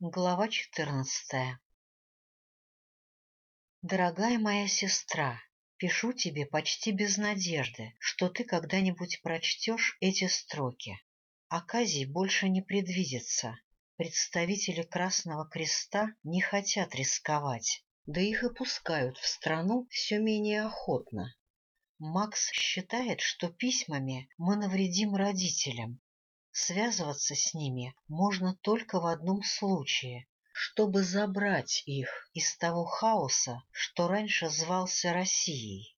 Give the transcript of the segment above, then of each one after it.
Глава четырнадцатая Дорогая моя сестра, пишу тебе почти без надежды, что ты когда-нибудь прочтешь эти строки. Оказий больше не предвидится. Представители Красного Креста не хотят рисковать, да их и пускают в страну все менее охотно. Макс считает, что письмами мы навредим родителям, Связываться с ними можно только в одном случае, чтобы забрать их из того хаоса, что раньше звался Россией.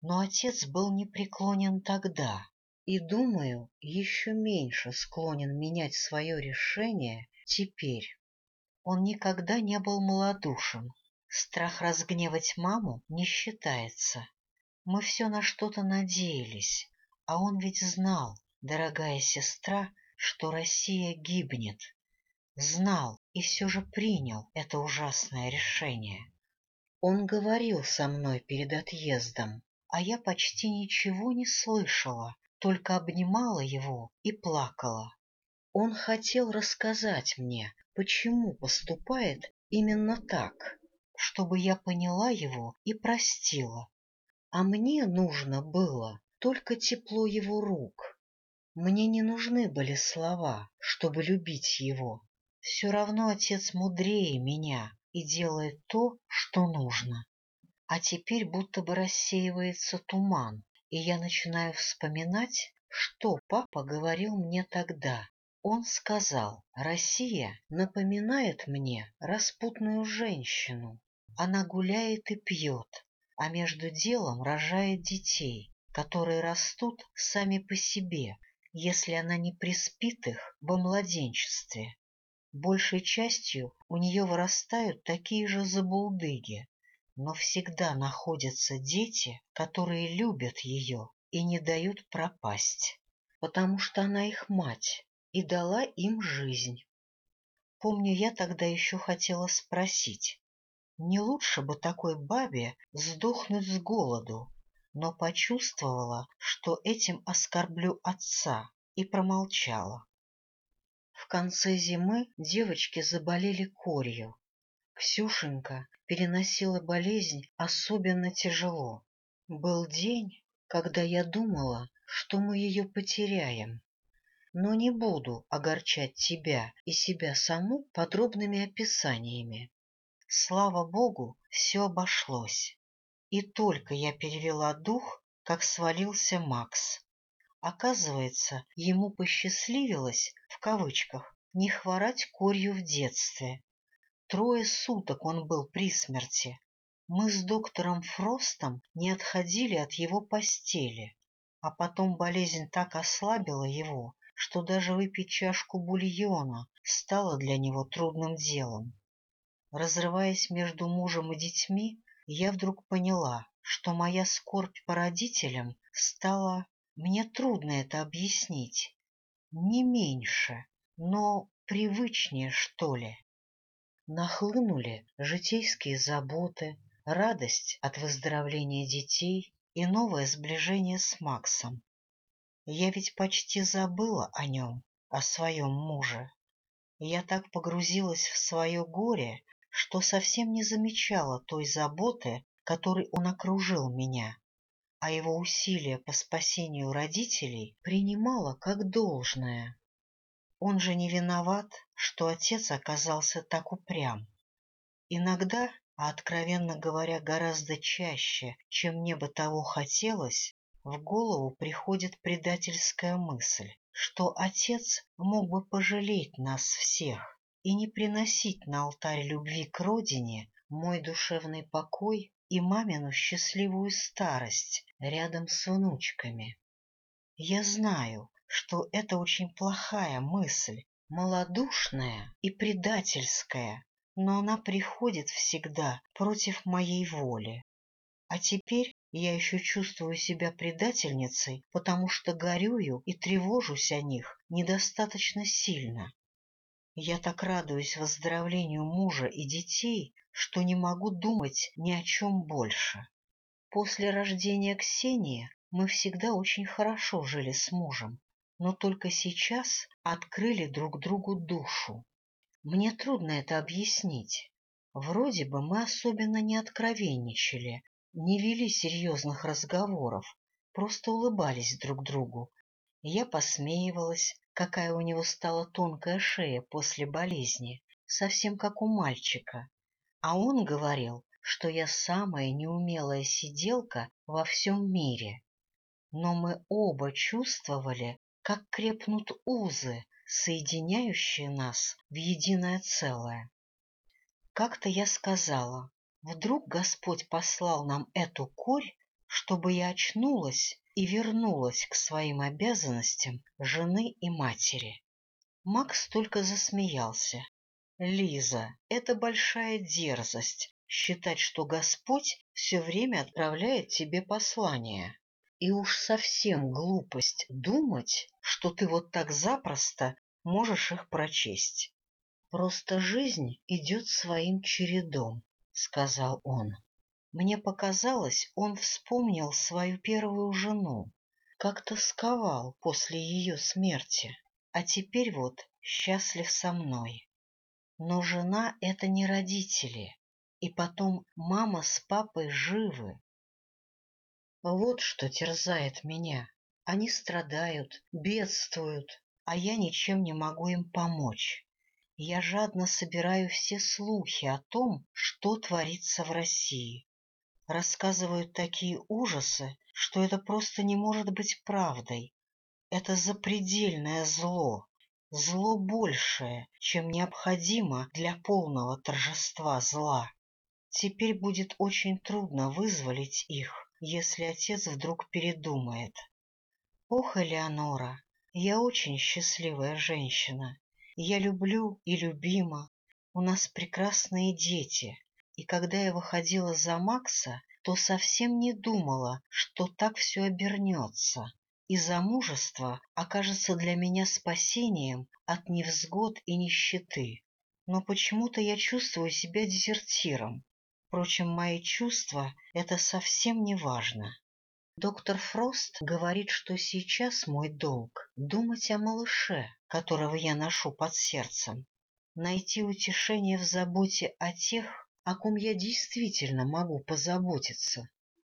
Но отец был непреклонен тогда, и, думаю, еще меньше склонен менять свое решение теперь. Он никогда не был малодушен. Страх разгневать маму не считается. Мы все на что-то надеялись, а он ведь знал, дорогая сестра, что Россия гибнет. Знал и все же принял это ужасное решение. Он говорил со мной перед отъездом, а я почти ничего не слышала, только обнимала его и плакала. Он хотел рассказать мне, почему поступает именно так, чтобы я поняла его и простила. А мне нужно было только тепло его рук, мне не нужны были слова, чтобы любить его. Все равно отец мудрее меня и делает то, что нужно. А теперь будто бы рассеивается туман, и я начинаю вспоминать, что папа говорил мне тогда. Он сказал, Россия напоминает мне распутную женщину. Она гуляет и пьет, а между делом рожает детей, которые растут сами по себе, если она не приспит их во младенчестве. Большей частью у нее вырастают такие же забулдыги, но всегда находятся дети, которые любят ее и не дают пропасть, потому что она их мать и дала им жизнь. Помню, я тогда еще хотела спросить, не лучше бы такой бабе сдохнуть с голоду, но почувствовала, что этим оскорблю отца, и промолчала. В конце зимы девочки заболели корью. Ксюшенька переносила болезнь особенно тяжело. Был день, когда я думала, что мы ее потеряем. Но не буду огорчать тебя и себя саму подробными описаниями. Слава богу, все обошлось. И только я перевела дух, как свалился Макс. Оказывается, ему посчастливилось, в кавычках, не хворать корью в детстве. Трое суток он был при смерти. Мы с доктором Фростом не отходили от его постели, а потом болезнь так ослабила его, что даже выпить чашку бульона стало для него трудным делом. Разрываясь между мужем и детьми, я вдруг поняла, что моя скорбь по родителям стала... Мне трудно это объяснить. Не меньше, но привычнее, что ли. Нахлынули житейские заботы, радость от выздоровления детей и новое сближение с Максом. Я ведь почти забыла о нем, о своем муже. Я так погрузилась в свое горе, что совсем не замечала той заботы, которой он окружил меня, а его усилия по спасению родителей принимала как должное. Он же не виноват, что отец оказался так упрям. Иногда, а откровенно говоря, гораздо чаще, чем мне бы того хотелось, в голову приходит предательская мысль, что отец мог бы пожалеть нас всех, и не приносить на алтарь любви к родине мой душевный покой и мамину счастливую старость рядом с внучками. Я знаю, что это очень плохая мысль, малодушная и предательская, но она приходит всегда против моей воли. А теперь я еще чувствую себя предательницей, потому что горюю и тревожусь о них недостаточно сильно. Я так радуюсь выздоровлению мужа и детей, что не могу думать ни о чем больше. После рождения Ксении мы всегда очень хорошо жили с мужем, но только сейчас открыли друг другу душу. Мне трудно это объяснить. Вроде бы мы особенно не откровенничали, не вели серьезных разговоров, просто улыбались друг другу. Я посмеивалась, какая у него стала тонкая шея после болезни, совсем как у мальчика. А он говорил, что я самая неумелая сиделка во всем мире. Но мы оба чувствовали, как крепнут узы, соединяющие нас в единое целое. Как-то я сказала, вдруг Господь послал нам эту корь, чтобы я очнулась и вернулась к своим обязанностям жены и матери. Макс только засмеялся. Лиза, это большая дерзость считать, что Господь все время отправляет тебе послания. И уж совсем глупость думать, что ты вот так запросто можешь их прочесть. Просто жизнь идет своим чередом, — сказал он. Мне показалось, он вспомнил свою первую жену, как тосковал после ее смерти, а теперь вот счастлив со мной. Но жена — это не родители, и потом мама с папой живы, вот что терзает меня. Они страдают, бедствуют, а я ничем не могу им помочь. Я жадно собираю все слухи о том, что творится в России. Рассказывают такие ужасы, что это просто не может быть правдой. Это запредельное зло, зло большее, чем необходимо для полного торжества зла. Теперь будет очень трудно вызволить их если отец вдруг передумает. Ох, Элеонора, я очень счастливая женщина. Я люблю и любима. У нас прекрасные дети. И когда я выходила за Макса, то совсем не думала, что так все обернется. И замужество окажется для меня спасением от невзгод и нищеты. Но почему-то я чувствую себя дезертиром, Впрочем, мои чувства — это совсем не важно. Доктор Фрост говорит, что сейчас мой долг — думать о малыше, которого я ношу под сердцем, найти утешение в заботе о тех, о ком я действительно могу позаботиться.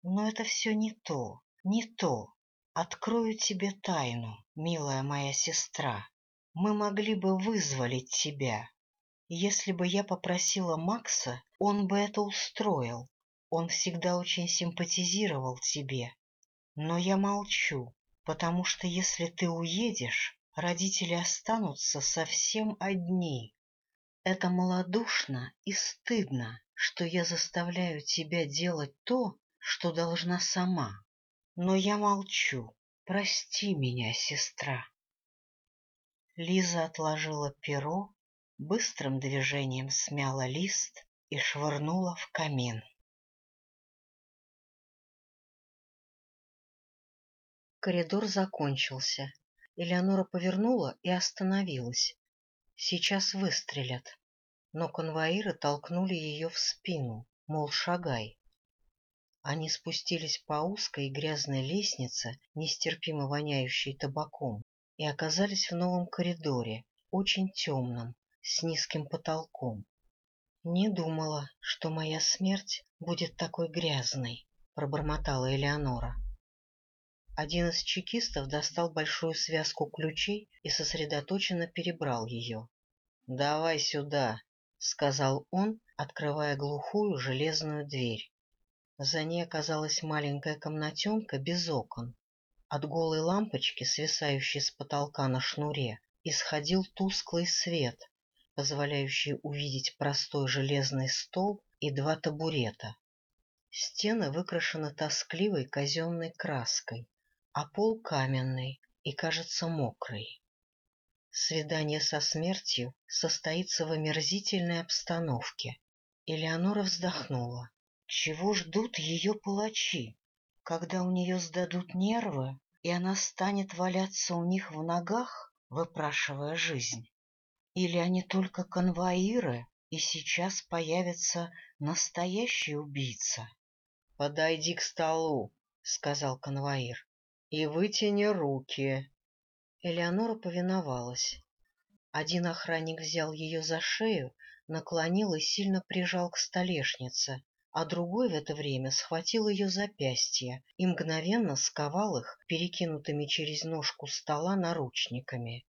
Но это все не то, не то. Открою тебе тайну, милая моя сестра. Мы могли бы вызволить тебя, если бы я попросила Макса, он бы это устроил. Он всегда очень симпатизировал тебе. Но я молчу, потому что если ты уедешь, родители останутся совсем одни. Это малодушно и стыдно, что я заставляю тебя делать то, что должна сама. Но я молчу. Прости меня, сестра. Лиза отложила перо быстрым движением смяла лист и швырнула в камин. Коридор закончился. Элеонора повернула и остановилась. Сейчас выстрелят. Но конвоиры толкнули ее в спину, мол, шагай. Они спустились по узкой грязной лестнице, нестерпимо воняющей табаком, и оказались в новом коридоре, очень темном, с низким потолком. Не думала, что моя смерть будет такой грязной, пробормотала Элеонора. Один из чекистов достал большую связку ключей и сосредоточенно перебрал ее. — Давай сюда, — сказал он, открывая глухую железную дверь. За ней оказалась маленькая комнатенка без окон. От голой лампочки, свисающей с потолка на шнуре, исходил тусклый свет, позволяющий увидеть простой железный стол и два табурета. Стены выкрашены тоскливой казенной краской, а пол каменный и, кажется, мокрый. Свидание со смертью состоится в омерзительной обстановке. Элеонора вздохнула. Чего ждут ее палачи? Когда у нее сдадут нервы, и она станет валяться у них в ногах, выпрашивая жизнь? Или они только конвоиры, и сейчас появится настоящий убийца? — Подойди к столу, — сказал конвоир, — и вытяни руки. Элеонора повиновалась. Один охранник взял ее за шею, наклонил и сильно прижал к столешнице, а другой в это время схватил ее запястья и мгновенно сковал их перекинутыми через ножку стола наручниками.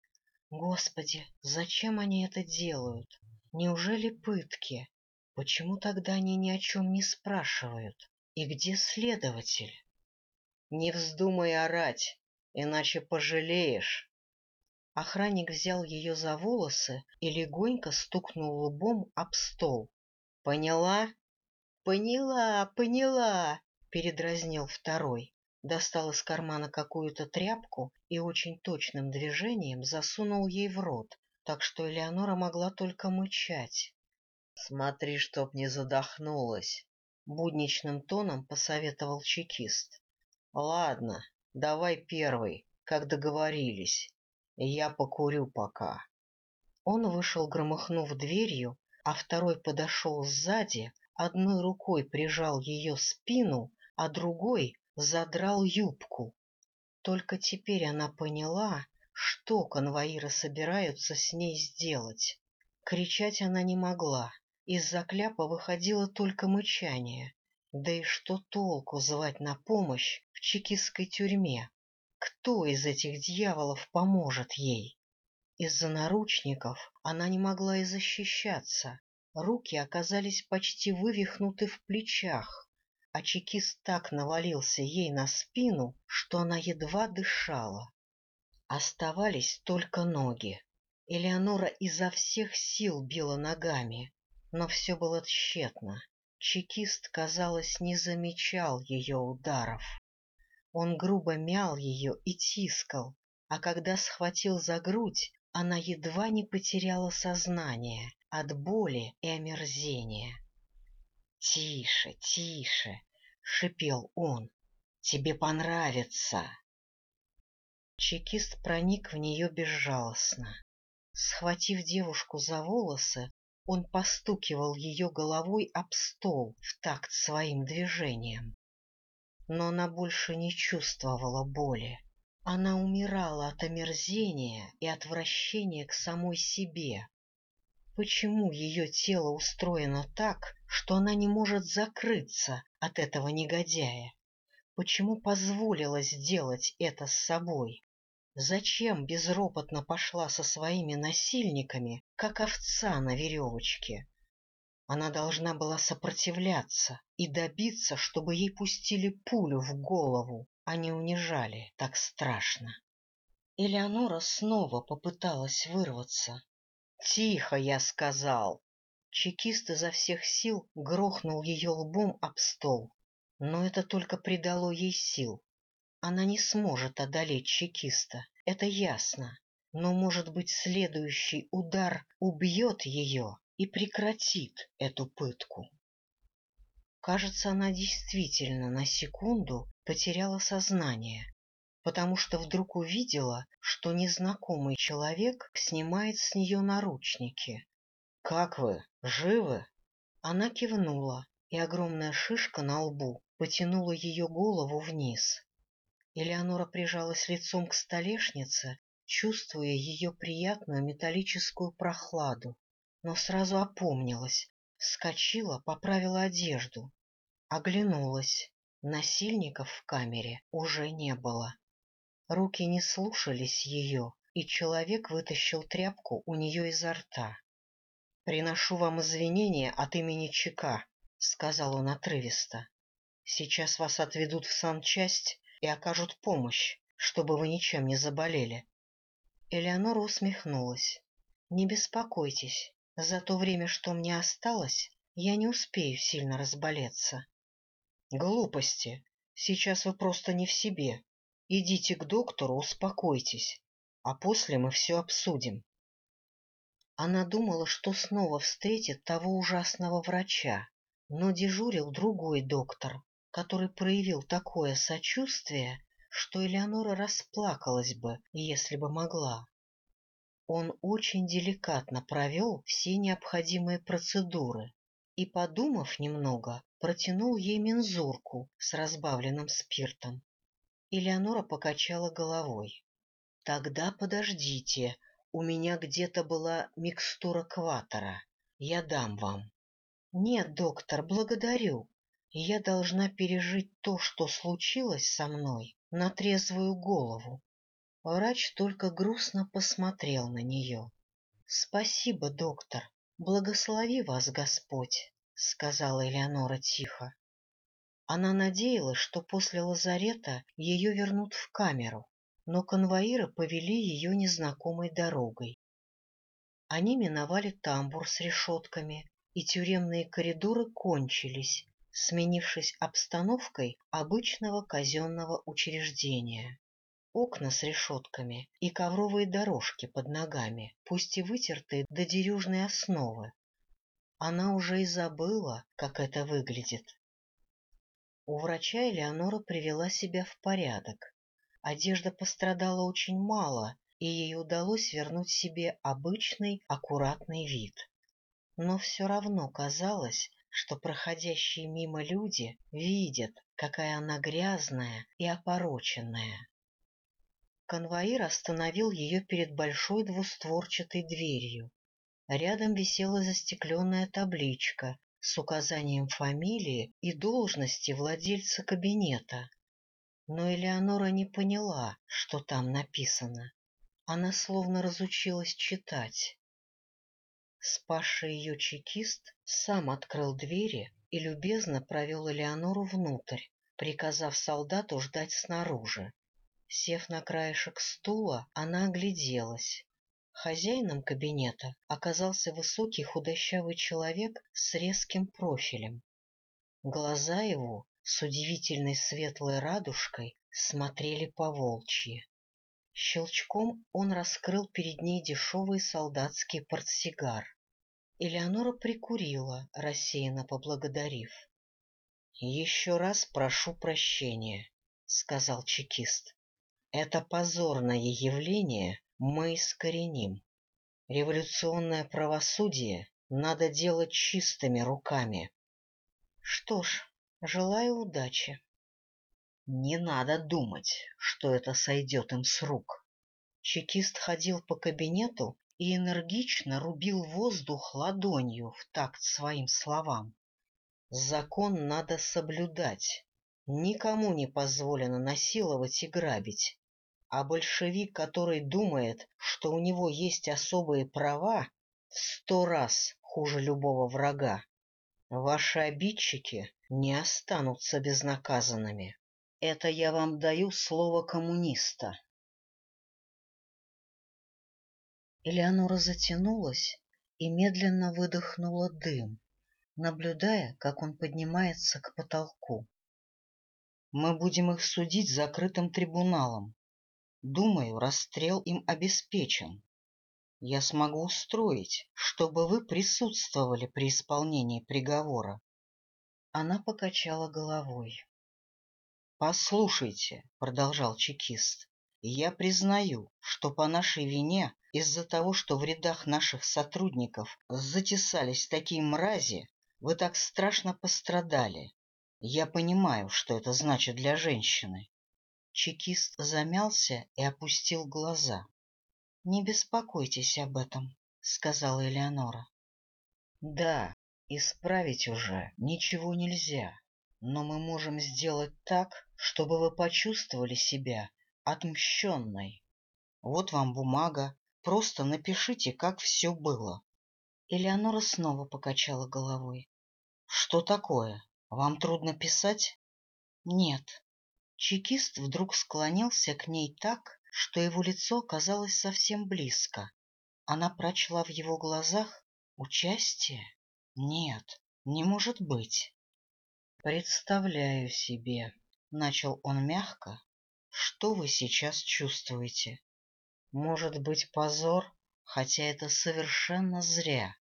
Господи, зачем они это делают? Неужели пытки? Почему тогда они ни о чем не спрашивают? И где следователь? Не вздумай орать, иначе пожалеешь. Охранник взял ее за волосы и легонько стукнул лбом об стол. Поняла? Поняла, поняла, передразнил второй. Достал из кармана какую-то тряпку и очень точным движением засунул ей в рот, так что Элеонора могла только мычать. — Смотри, чтоб не задохнулась, — будничным тоном посоветовал чекист. — Ладно, давай первый, как договорились. Я покурю пока. Он вышел, громыхнув дверью, а второй подошел сзади, одной рукой прижал ее спину, а другой задрал юбку. Только теперь она поняла, что конвоиры собираются с ней сделать. Кричать она не могла, из-за кляпа выходило только мычание. Да и что толку звать на помощь в чекистской тюрьме? Кто из этих дьяволов поможет ей? Из-за наручников она не могла и защищаться. Руки оказались почти вывихнуты в плечах, а чекист так навалился ей на спину, что она едва дышала. Оставались только ноги. Элеонора изо всех сил била ногами, но все было тщетно. Чекист, казалось, не замечал ее ударов. Он грубо мял ее и тискал, а когда схватил за грудь, она едва не потеряла сознание от боли и омерзения. — Тише, тише, — шипел он, — тебе понравится. Чекист проник в нее безжалостно. Схватив девушку за волосы, он постукивал ее головой об стол в такт своим движением но она больше не чувствовала боли. Она умирала от омерзения и отвращения к самой себе. Почему ее тело устроено так, что она не может закрыться от этого негодяя? Почему позволила сделать это с собой? Зачем безропотно пошла со своими насильниками, как овца на веревочке? Она должна была сопротивляться и добиться, чтобы ей пустили пулю в голову, а не унижали так страшно. Элеонора снова попыталась вырваться. — Тихо, я сказал! Чекист изо всех сил грохнул ее лбом об стол, но это только придало ей сил. Она не сможет одолеть чекиста, это ясно, но, может быть, следующий удар убьет ее и прекратит эту пытку. Кажется, она действительно на секунду потеряла сознание, потому что вдруг увидела, что незнакомый человек снимает с нее наручники. — Как вы? Живы? Она кивнула, и огромная шишка на лбу потянула ее голову вниз. Элеонора прижалась лицом к столешнице, чувствуя ее приятную металлическую прохладу но сразу опомнилась, вскочила, поправила одежду, оглянулась. Насильников в камере уже не было. Руки не слушались ее, и человек вытащил тряпку у нее изо рта. — Приношу вам извинения от имени ЧК, — сказал он отрывисто. — Сейчас вас отведут в санчасть и окажут помощь, чтобы вы ничем не заболели. Элеонора усмехнулась. — Не беспокойтесь, за то время, что мне осталось, я не успею сильно разболеться. Глупости. Сейчас вы просто не в себе. Идите к доктору, успокойтесь, а после мы все обсудим. Она думала, что снова встретит того ужасного врача, но дежурил другой доктор, который проявил такое сочувствие, что Элеонора расплакалась бы, если бы могла. Он очень деликатно провел все необходимые процедуры и, подумав немного, протянул ей мензурку с разбавленным спиртом. Элеонора покачала головой. — Тогда подождите, у меня где-то была микстура кватера. Я дам вам. Нет, доктор, благодарю. Я должна пережить то, что случилось со мной, на трезвую голову. Врач только грустно посмотрел на нее. — Спасибо, доктор. Благослови вас Господь, — сказала Элеонора тихо. Она надеялась, что после лазарета ее вернут в камеру, но конвоиры повели ее незнакомой дорогой. Они миновали тамбур с решетками, и тюремные коридоры кончились, сменившись обстановкой обычного казенного учреждения. Окна с решетками и ковровые дорожки под ногами, пусть и вытертые до дерюжной основы. Она уже и забыла, как это выглядит. У врача Элеонора привела себя в порядок. Одежда пострадала очень мало, и ей удалось вернуть себе обычный, аккуратный вид. Но все равно казалось, что проходящие мимо люди видят, какая она грязная и опороченная. Конвоир остановил ее перед большой двустворчатой дверью. Рядом висела застекленная табличка с указанием фамилии и должности владельца кабинета. Но Элеонора не поняла, что там написано. Она словно разучилась читать. Спасший ее чекист сам открыл двери и любезно провел Элеонору внутрь, приказав солдату ждать снаружи. Сев на краешек стула, она огляделась. Хозяином кабинета оказался высокий худощавый человек с резким профилем. Глаза его с удивительной светлой радужкой смотрели по-волчьи. Щелчком он раскрыл перед ней дешевый солдатский портсигар. Элеонора прикурила, рассеянно поблагодарив. — Еще раз прошу прощения, — сказал чекист. — Это позорное явление мы искореним. Революционное правосудие надо делать чистыми руками. — Что ж, желаю удачи. Не надо думать, что это сойдет им с рук. Чекист ходил по кабинету и энергично рубил воздух ладонью в такт своим словам. Закон надо соблюдать. Никому не позволено насиловать и грабить. А большевик, который думает, что у него есть особые права, в сто раз хуже любого врага. Ваши обидчики не останутся безнаказанными. Это я вам даю слово коммуниста. Элеонора затянулась и медленно выдохнула дым, наблюдая, как он поднимается к потолку. Мы будем их судить закрытым трибуналом. Думаю, расстрел им обеспечен. Я смогу устроить, чтобы вы присутствовали при исполнении приговора. Она покачала головой. — Послушайте, — продолжал чекист, — я признаю, что по нашей вине из-за того, что в рядах наших сотрудников затесались такие мрази, вы так страшно пострадали. Я понимаю, что это значит для женщины. Чекист замялся и опустил глаза. — Не беспокойтесь об этом, — сказала Элеонора. — Да, исправить уже ничего нельзя, но мы можем сделать так, чтобы вы почувствовали себя отмщенной. Вот вам бумага, Просто напишите, как все было. Элеонора снова покачала головой. — Что такое? Вам трудно писать? — Нет. Чекист вдруг склонился к ней так, что его лицо оказалось совсем близко. Она прочла в его глазах участие? Нет, не может быть. — Представляю себе, — начал он мягко, — что вы сейчас чувствуете. Может быть, позор, хотя это совершенно зря.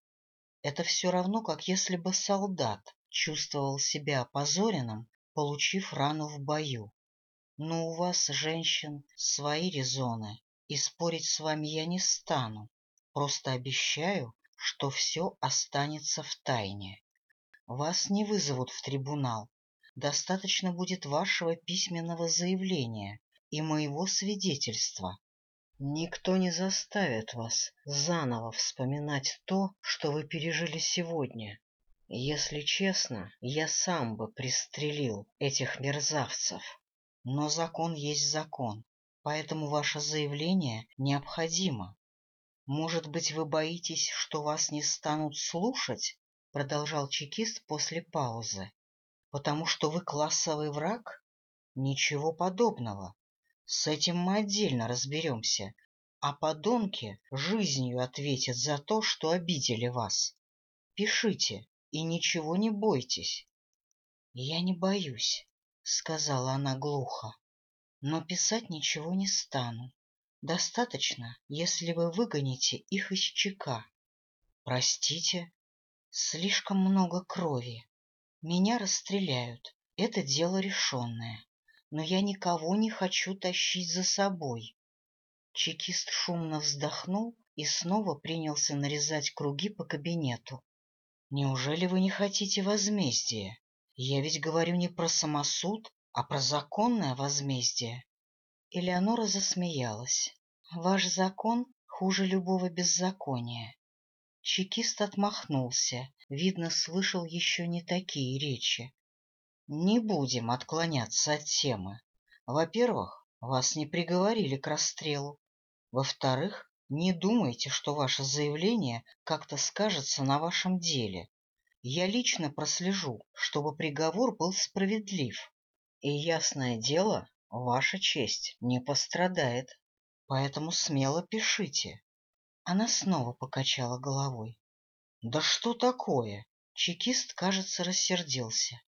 Это все равно, как если бы солдат чувствовал себя опозоренным, получив рану в бою. Но у вас, женщин, свои резоны, и спорить с вами я не стану. Просто обещаю, что все останется в тайне. Вас не вызовут в трибунал. Достаточно будет вашего письменного заявления и моего свидетельства. Никто не заставит вас заново вспоминать то, что вы пережили сегодня. Если честно, я сам бы пристрелил этих мерзавцев. Но закон есть закон, поэтому ваше заявление необходимо. Может быть, вы боитесь, что вас не станут слушать? Продолжал чекист после паузы. Потому что вы классовый враг? Ничего подобного. С этим мы отдельно разберемся, а подонки жизнью ответят за то, что обидели вас. Пишите и ничего не бойтесь. — Я не боюсь, — сказала она глухо, — но писать ничего не стану. Достаточно, если вы выгоните их из ЧК. Простите, слишком много крови. Меня расстреляют, это дело решенное но я никого не хочу тащить за собой. Чекист шумно вздохнул и снова принялся нарезать круги по кабинету. — Неужели вы не хотите возмездия? Я ведь говорю не про самосуд, а про законное возмездие. Элеонора засмеялась. — Ваш закон хуже любого беззакония. Чекист отмахнулся, видно, слышал еще не такие речи. Не будем отклоняться от темы. Во-первых, вас не приговорили к расстрелу. Во-вторых, не думайте, что ваше заявление как-то скажется на вашем деле. Я лично прослежу, чтобы приговор был справедлив. И, ясное дело, ваша честь не пострадает. Поэтому смело пишите. Она снова покачала головой. — Да что такое? Чекист, кажется, рассердился.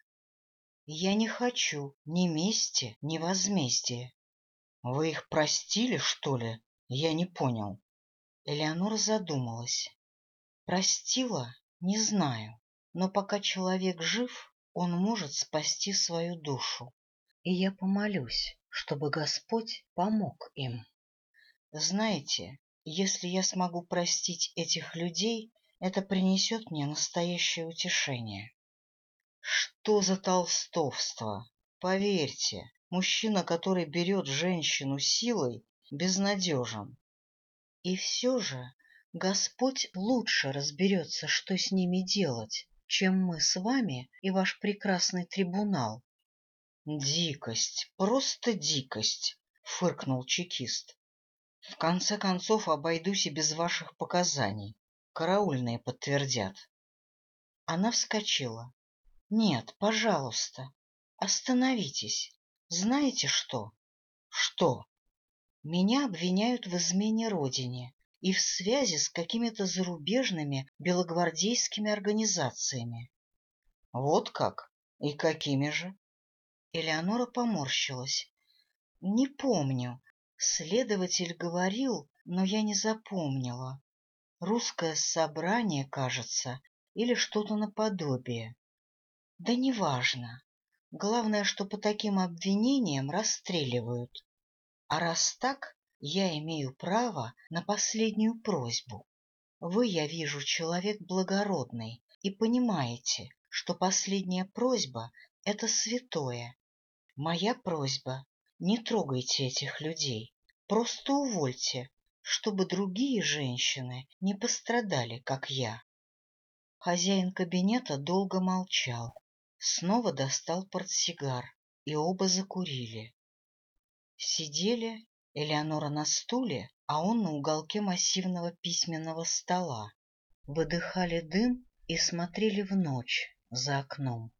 Я не хочу ни мести, ни возмездия. Вы их простили, что ли? Я не понял. Элеонора задумалась. Простила? Не знаю. Но пока человек жив, он может спасти свою душу. И я помолюсь, чтобы Господь помог им. Знаете, если я смогу простить этих людей, это принесет мне настоящее утешение. Что за толстовство? Поверьте, мужчина, который берет женщину силой, безнадежен. И все же Господь лучше разберется, что с ними делать, чем мы с вами и ваш прекрасный трибунал. — Дикость, просто дикость, — фыркнул чекист. — В конце концов обойдусь и без ваших показаний. Караульные подтвердят. Она вскочила. Нет, пожалуйста, остановитесь. Знаете что? Что? Меня обвиняют в измене родине и в связи с какими-то зарубежными белогвардейскими организациями. Вот как? И какими же? Элеонора поморщилась. Не помню. Следователь говорил, но я не запомнила. Русское собрание, кажется, или что-то наподобие. Да неважно. Главное, что по таким обвинениям расстреливают. А раз так, я имею право на последнюю просьбу. Вы, я вижу, человек благородный и понимаете, что последняя просьба — это святое. Моя просьба — не трогайте этих людей, просто увольте, чтобы другие женщины не пострадали, как я. Хозяин кабинета долго молчал. Снова достал портсигар, и оба закурили. Сидели Элеонора на стуле, а он на уголке массивного письменного стола. Выдыхали дым и смотрели в ночь за окном.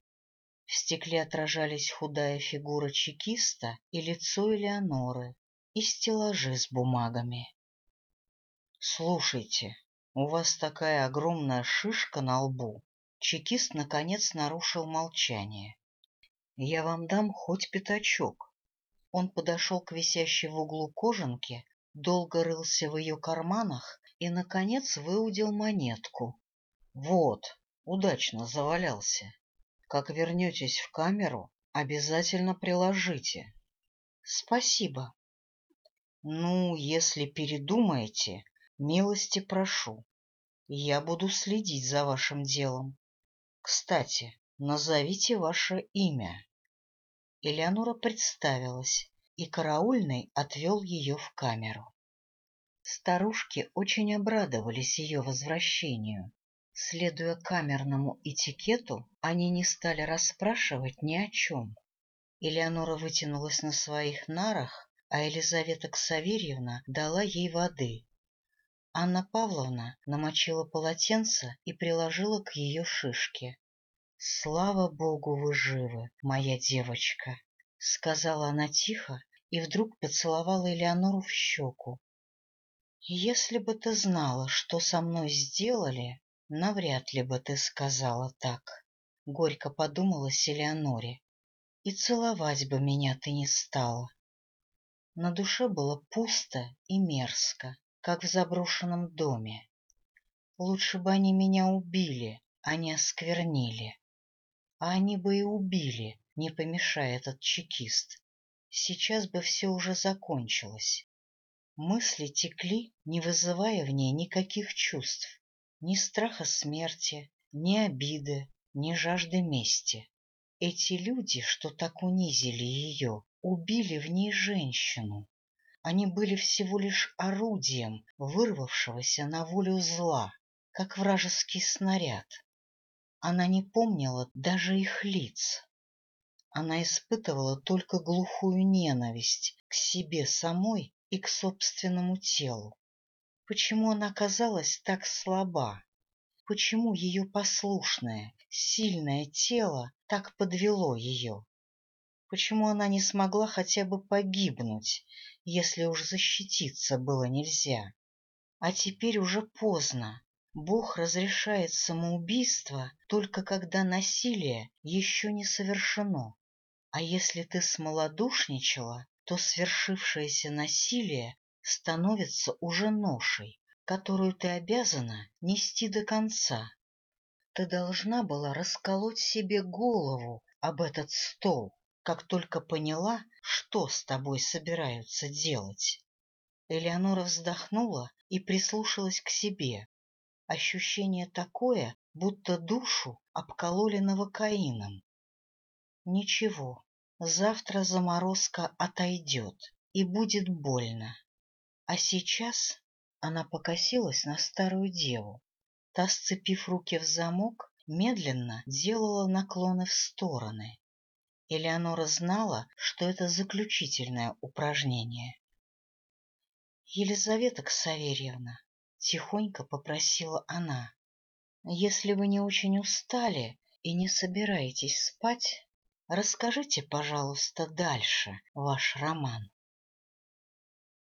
В стекле отражались худая фигура чекиста и лицо Элеоноры, и стеллажи с бумагами. — Слушайте, у вас такая огромная шишка на лбу, Чекист, наконец, нарушил молчание. — Я вам дам хоть пятачок. Он подошел к висящей в углу кожанке, долго рылся в ее карманах и, наконец, выудил монетку. — Вот, удачно завалялся. Как вернетесь в камеру, обязательно приложите. — Спасибо. — Ну, если передумаете, милости прошу. Я буду следить за вашим делом. Кстати, назовите ваше имя. Элеонора представилась, и караульный отвел ее в камеру. Старушки очень обрадовались ее возвращению. Следуя камерному этикету, они не стали расспрашивать ни о чем. Элеонора вытянулась на своих нарах, а Елизавета Ксаверьевна дала ей воды. Анна Павловна намочила полотенце и приложила к ее шишке. — Слава богу, вы живы, моя девочка! — сказала она тихо и вдруг поцеловала Элеонору в щеку. — Если бы ты знала, что со мной сделали, навряд ли бы ты сказала так, — горько подумала Элеоноре. — И целовать бы меня ты не стала. На душе было пусто и мерзко, как в заброшенном доме. Лучше бы они меня убили, а не осквернили. А они бы и убили, не помешая этот чекист. Сейчас бы все уже закончилось. Мысли текли, не вызывая в ней никаких чувств, ни страха смерти, ни обиды, ни жажды мести. Эти люди, что так унизили ее, убили в ней женщину. Они были всего лишь орудием, вырвавшегося на волю зла, как вражеский снаряд. Она не помнила даже их лиц. Она испытывала только глухую ненависть к себе самой и к собственному телу. Почему она казалась так слаба? Почему ее послушное, сильное тело так подвело ее? Почему она не смогла хотя бы погибнуть, если уж защититься было нельзя? А теперь уже поздно. Бог разрешает самоубийство только когда насилие еще не совершено. А если ты смолодушничала, то свершившееся насилие становится уже ношей, которую ты обязана нести до конца. Ты должна была расколоть себе голову об этот стол, как только поняла, что с тобой собираются делать. Элеонора вздохнула и прислушалась к себе, Ощущение такое, будто душу обкололи новокаином. Ничего, завтра заморозка отойдет, и будет больно. А сейчас она покосилась на старую деву. Та, сцепив руки в замок, медленно делала наклоны в стороны. Элеонора знала, что это заключительное упражнение. — Елизавета Ксаверьевна, тихонько попросила она. Если вы не очень устали и не собираетесь спать, расскажите, пожалуйста, дальше ваш роман.